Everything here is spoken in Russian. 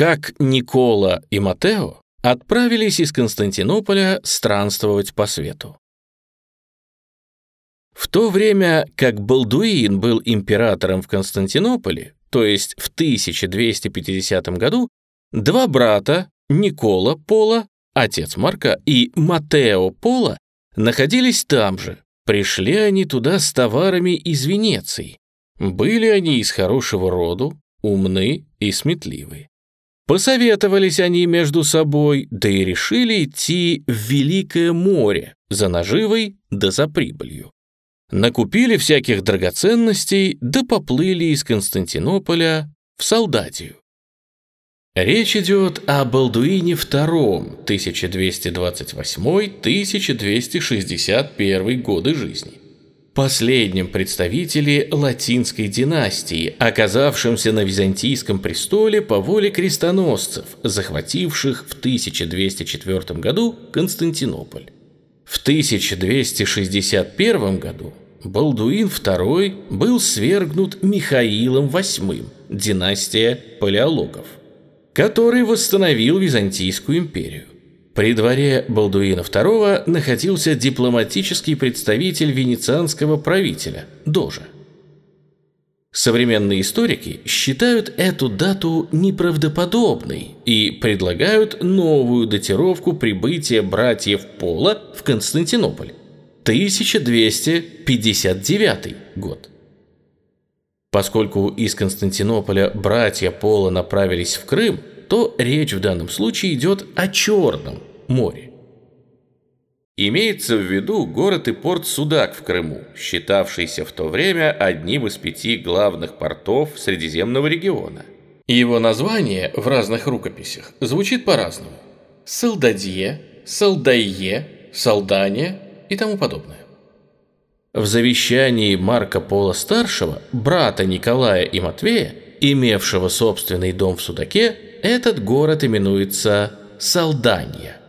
как Никола и Матео отправились из Константинополя странствовать по свету. В то время как Балдуин был императором в Константинополе, то есть в 1250 году, два брата, Никола Пола, отец Марка, и Матео Пола находились там же. Пришли они туда с товарами из Венеции. Были они из хорошего роду, умны и сметливы. Посоветовались они между собой, да и решили идти в Великое море за наживой да за прибылью. Накупили всяких драгоценностей, да поплыли из Константинополя в Солдатию. Речь идет о Балдуине II 1228-1261 годы жизни. Последнем представителе латинской династии, оказавшемся на византийском престоле по воле крестоносцев, захвативших в 1204 году Константинополь. В 1261 году Балдуин II был свергнут Михаилом VIII, династия палеологов, который восстановил Византийскую империю. При дворе Балдуина II находился дипломатический представитель венецианского правителя, Дожа. Современные историки считают эту дату неправдоподобной и предлагают новую датировку прибытия братьев Пола в Константинополь. 1259 год. Поскольку из Константинополя братья Пола направились в Крым, то речь в данном случае идет о Черном море. Имеется в виду город и порт Судак в Крыму, считавшийся в то время одним из пяти главных портов Средиземного региона. Его название в разных рукописях звучит по-разному. Салдадье, Салдайе, Салдания и тому подобное. В завещании Марка Пола Старшего, брата Николая и Матвея, имевшего собственный дом в Судаке, этот город именуется Салдания.